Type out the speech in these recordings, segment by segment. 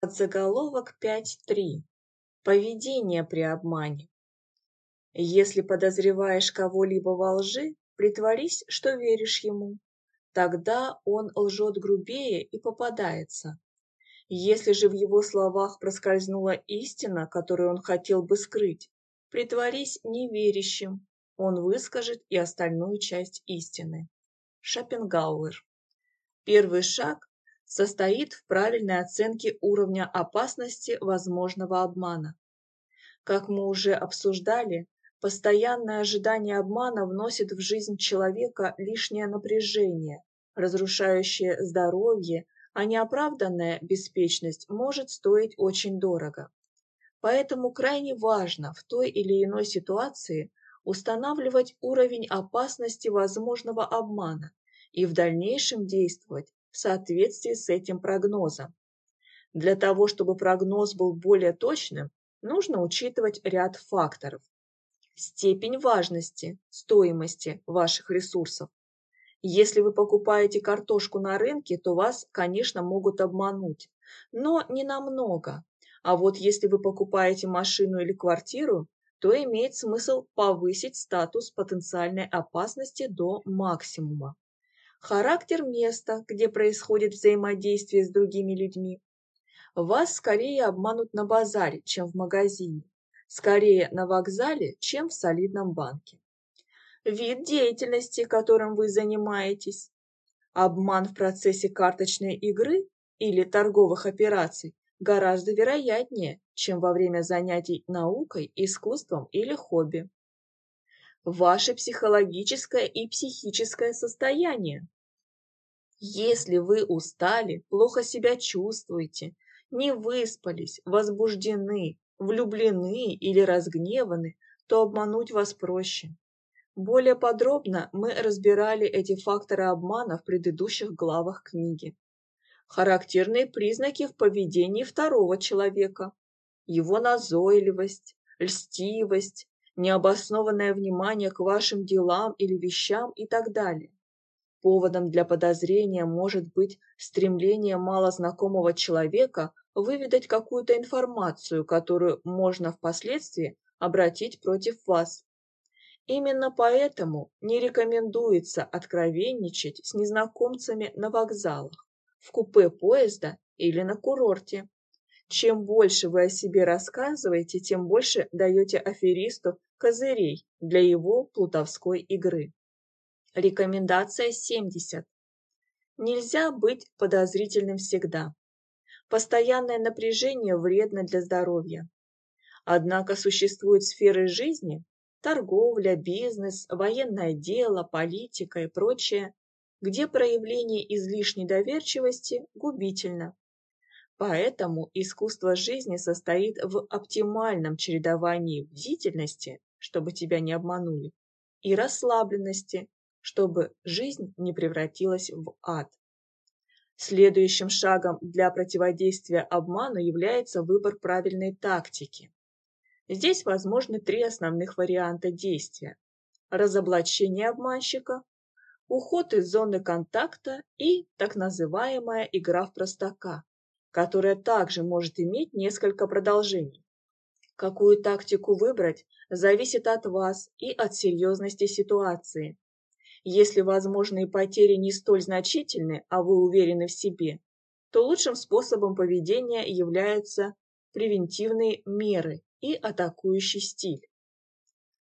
Подзаголовок 5.3. Поведение при обмане. Если подозреваешь кого-либо во лжи, притворись, что веришь ему. Тогда он лжет грубее и попадается. Если же в его словах проскользнула истина, которую он хотел бы скрыть, притворись неверящим, он выскажет и остальную часть истины. Шопенгауэр. Первый шаг состоит в правильной оценке уровня опасности возможного обмана. Как мы уже обсуждали, постоянное ожидание обмана вносит в жизнь человека лишнее напряжение, разрушающее здоровье, а неоправданная беспечность может стоить очень дорого. Поэтому крайне важно в той или иной ситуации устанавливать уровень опасности возможного обмана и в дальнейшем действовать в соответствии с этим прогнозом. Для того, чтобы прогноз был более точным, нужно учитывать ряд факторов. Степень важности, стоимости ваших ресурсов, если вы покупаете картошку на рынке, то вас, конечно, могут обмануть, но не намного. А вот если вы покупаете машину или квартиру, то имеет смысл повысить статус потенциальной опасности до максимума. Характер места, где происходит взаимодействие с другими людьми. Вас скорее обманут на базаре, чем в магазине. Скорее на вокзале, чем в солидном банке вид деятельности, которым вы занимаетесь. Обман в процессе карточной игры или торговых операций гораздо вероятнее, чем во время занятий наукой, искусством или хобби. Ваше психологическое и психическое состояние. Если вы устали, плохо себя чувствуете, не выспались, возбуждены, влюблены или разгневаны, то обмануть вас проще. Более подробно мы разбирали эти факторы обмана в предыдущих главах книги. Характерные признаки в поведении второго человека. Его назойливость, льстивость, необоснованное внимание к вашим делам или вещам и так далее. Поводом для подозрения может быть стремление малознакомого человека выведать какую-то информацию, которую можно впоследствии обратить против вас. Именно поэтому не рекомендуется откровенничать с незнакомцами на вокзалах, в купе поезда или на курорте. Чем больше вы о себе рассказываете, тем больше даете аферисту козырей для его плутовской игры. Рекомендация 70. Нельзя быть подозрительным всегда. Постоянное напряжение вредно для здоровья. Однако существуют сферы жизни, торговля, бизнес, военное дело, политика и прочее, где проявление излишней доверчивости губительно. Поэтому искусство жизни состоит в оптимальном чередовании бдительности, чтобы тебя не обманули, и расслабленности, чтобы жизнь не превратилась в ад. Следующим шагом для противодействия обману является выбор правильной тактики. Здесь возможны три основных варианта действия. Разоблачение обманщика, уход из зоны контакта и так называемая игра в простака, которая также может иметь несколько продолжений. Какую тактику выбрать, зависит от вас и от серьезности ситуации. Если возможные потери не столь значительны, а вы уверены в себе, то лучшим способом поведения являются превентивные меры и атакующий стиль.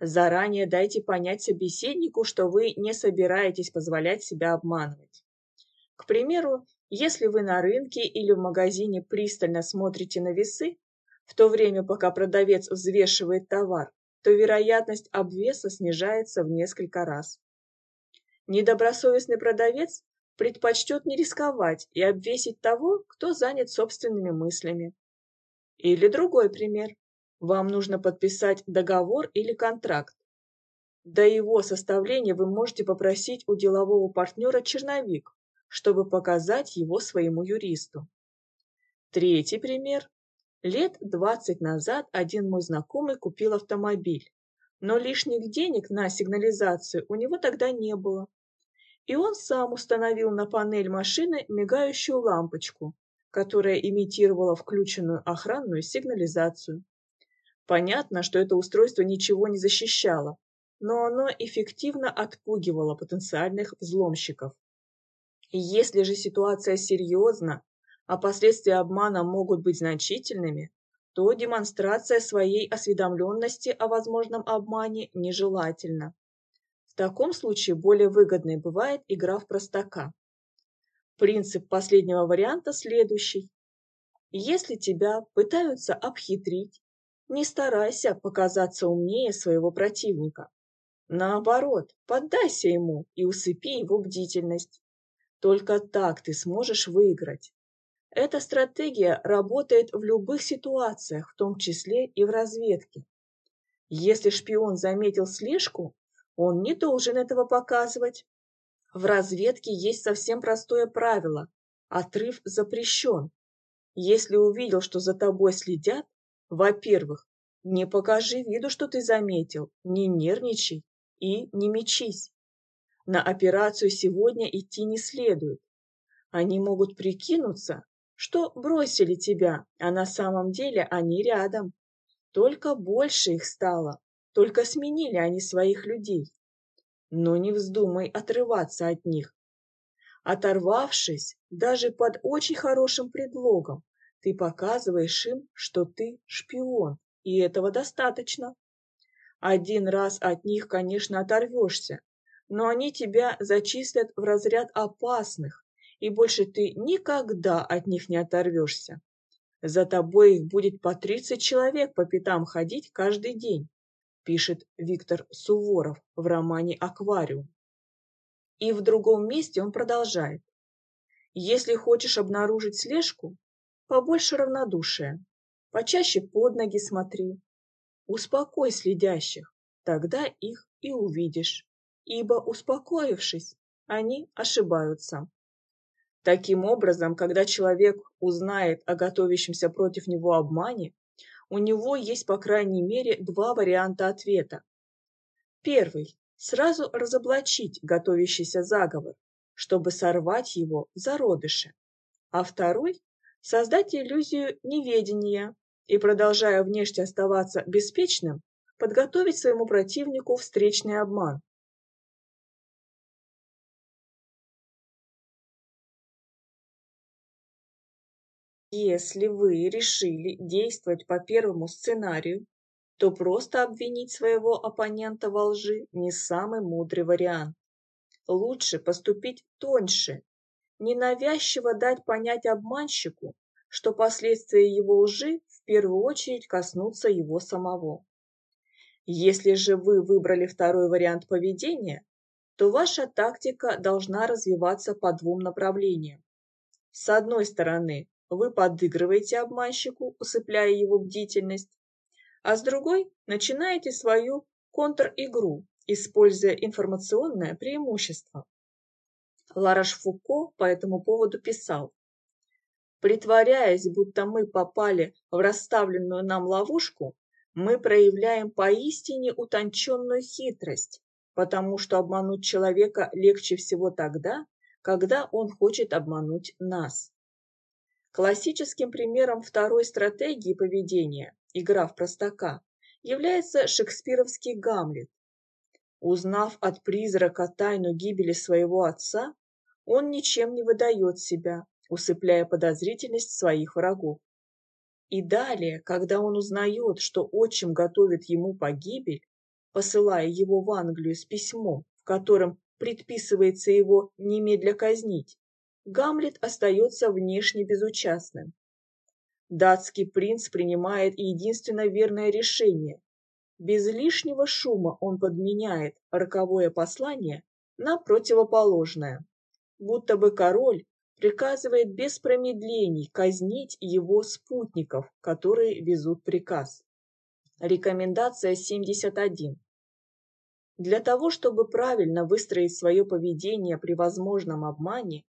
Заранее дайте понять собеседнику, что вы не собираетесь позволять себя обманывать. К примеру, если вы на рынке или в магазине пристально смотрите на весы, в то время пока продавец взвешивает товар, то вероятность обвеса снижается в несколько раз. Недобросовестный продавец предпочтет не рисковать и обвесить того, кто занят собственными мыслями. Или другой пример. Вам нужно подписать договор или контракт. До его составления вы можете попросить у делового партнера черновик, чтобы показать его своему юристу. Третий пример. Лет 20 назад один мой знакомый купил автомобиль, но лишних денег на сигнализацию у него тогда не было. И он сам установил на панель машины мигающую лампочку, которое имитировало включенную охранную сигнализацию. Понятно, что это устройство ничего не защищало, но оно эффективно отпугивало потенциальных взломщиков. Если же ситуация серьезна, а последствия обмана могут быть значительными, то демонстрация своей осведомленности о возможном обмане нежелательна. В таком случае более выгодной бывает игра в простака. Принцип последнего варианта следующий. Если тебя пытаются обхитрить, не старайся показаться умнее своего противника. Наоборот, поддайся ему и усыпи его бдительность. Только так ты сможешь выиграть. Эта стратегия работает в любых ситуациях, в том числе и в разведке. Если шпион заметил слежку, он не должен этого показывать. В разведке есть совсем простое правило – отрыв запрещен. Если увидел, что за тобой следят, во-первых, не покажи виду, что ты заметил, не нервничай и не мечись. На операцию сегодня идти не следует. Они могут прикинуться, что бросили тебя, а на самом деле они рядом. Только больше их стало, только сменили они своих людей. Но не вздумай отрываться от них. Оторвавшись, даже под очень хорошим предлогом, ты показываешь им, что ты шпион, и этого достаточно. Один раз от них, конечно, оторвешься, но они тебя зачислят в разряд опасных, и больше ты никогда от них не оторвешься. За тобой их будет по 30 человек по пятам ходить каждый день, пишет Виктор Суворов в романе «Аквариум». И в другом месте он продолжает. Если хочешь обнаружить слежку, побольше равнодушия, почаще под ноги смотри. Успокой следящих, тогда их и увидишь, ибо, успокоившись, они ошибаются. Таким образом, когда человек узнает о готовящемся против него обмане, у него есть по крайней мере два варианта ответа. Первый – сразу разоблачить готовящийся заговор, чтобы сорвать его в зародыше. А второй – создать иллюзию неведения и, продолжая внешне оставаться беспечным, подготовить своему противнику встречный обман. Если вы решили действовать по первому сценарию, то просто обвинить своего оппонента во лжи не самый мудрый вариант. Лучше поступить тоньше, ненавязчиво дать понять обманщику, что последствия его лжи в первую очередь коснутся его самого. Если же вы выбрали второй вариант поведения, то ваша тактика должна развиваться по двум направлениям. С одной стороны, вы подыгрываете обманщику, усыпляя его бдительность, а с другой начинаете свою контр-игру, используя информационное преимущество. Лараш Фуко по этому поводу писал, «Притворяясь, будто мы попали в расставленную нам ловушку, мы проявляем поистине утонченную хитрость, потому что обмануть человека легче всего тогда, когда он хочет обмануть нас. Классическим примером второй стратегии поведения «игра в простака» является шекспировский Гамлет. Узнав от призрака тайну гибели своего отца, он ничем не выдает себя, усыпляя подозрительность своих врагов. И далее, когда он узнает, что отчим готовит ему погибель, посылая его в Англию с письмом, в котором предписывается его немедля казнить, Гамлет остается внешне безучастным. Датский принц принимает единственно верное решение. Без лишнего шума он подменяет роковое послание на противоположное, будто бы король приказывает без промедлений казнить его спутников, которые везут приказ. Рекомендация 71. Для того, чтобы правильно выстроить свое поведение при возможном обмане,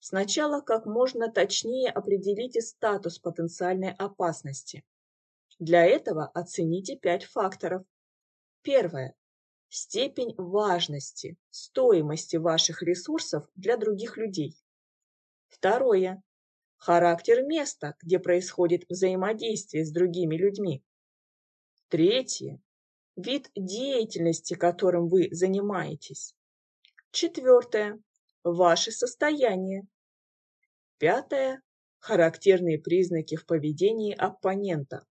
Сначала как можно точнее определите статус потенциальной опасности. Для этого оцените пять факторов. Первое. Степень важности, стоимости ваших ресурсов для других людей. Второе. характер места, где происходит взаимодействие с другими людьми. Третье – вид деятельности, которым вы занимаетесь. Четвертое – ваше состояние. Пятое – характерные признаки в поведении оппонента.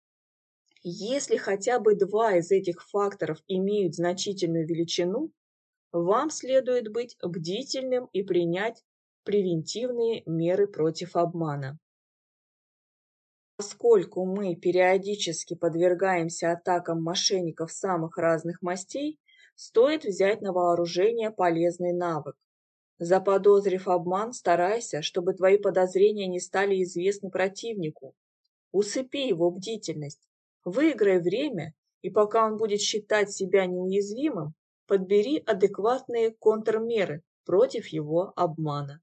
Если хотя бы два из этих факторов имеют значительную величину, вам следует быть бдительным и принять превентивные меры против обмана. Поскольку мы периодически подвергаемся атакам мошенников самых разных мастей, стоит взять на вооружение полезный навык. Заподозрив обман, старайся, чтобы твои подозрения не стали известны противнику. Усыпи его бдительность, выиграй время, и пока он будет считать себя неуязвимым, подбери адекватные контрмеры против его обмана.